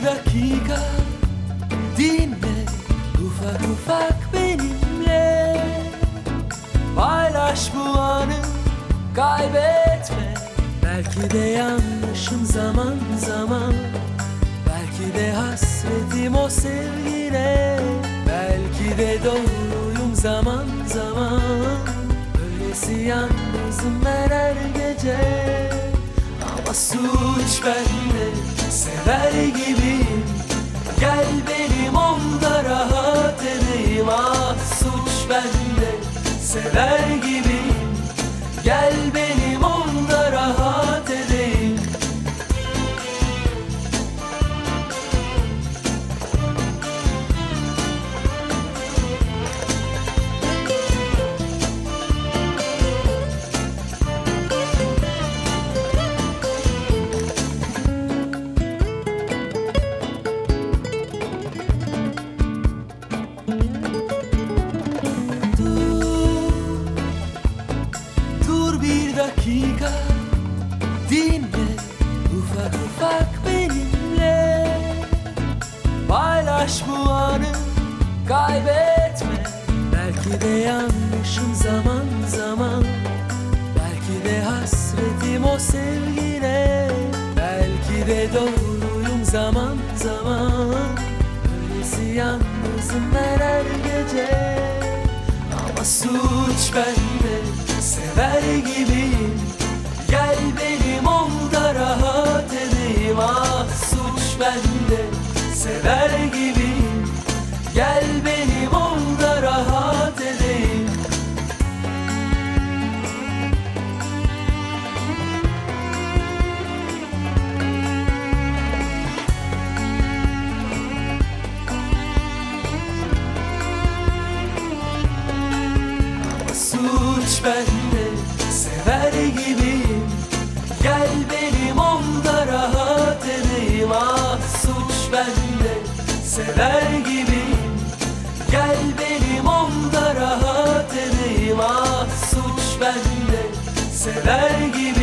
Bir dakika. Dinle Ufak ufak benimle. Paylaş bu anı kaybetme. Belki de yanlışım zaman zaman. Belki de hasretim o sevgine. Belki de doğruyum zaman zaman. Öylesi yalnızım her, her gece. Ama suç bende sever gibiyim. Gel benim onda rahat edeyim. Ah suç bende sever gibiyim. Gel benim ufak benimle. Paylaş bu anı kaybetme. Belki de yanlışım zaman zaman. Belki de hasretim o sevgine. Belki de doğruyum zaman zaman. Öylesi yalnızım ben her gece. Ama suç bende sever gibiyim suç bende sever gibiyim Gel benim onda rahat edeyim. Suç bende sever gibiyim Gel benim onda rahat edeyim Ah suç bende sever gibiyim